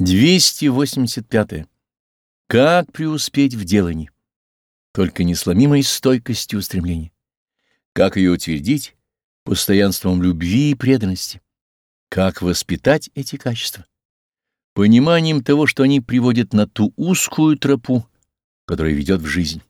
285. Как преуспеть в делании? Только несломимой стойкостью устремлений. Как ее утвердить? Постоянством любви и преданности. Как воспитать эти качества? Пониманием того, что они приводят на ту узкую тропу, которая ведет в жизнь.